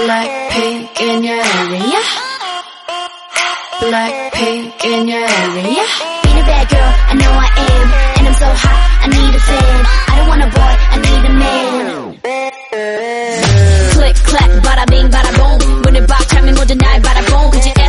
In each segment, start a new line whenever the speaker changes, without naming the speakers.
Blackpink in your area. Blackpink in your area.
Ain't a bad girl, I know I am. And I'm so hot, I need a fan. I don't want a boy, I need a man. Click, clap, bada bing, bada boom. 문을 박 차면 모든 날 바라본. 그지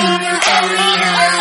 Tina Elena.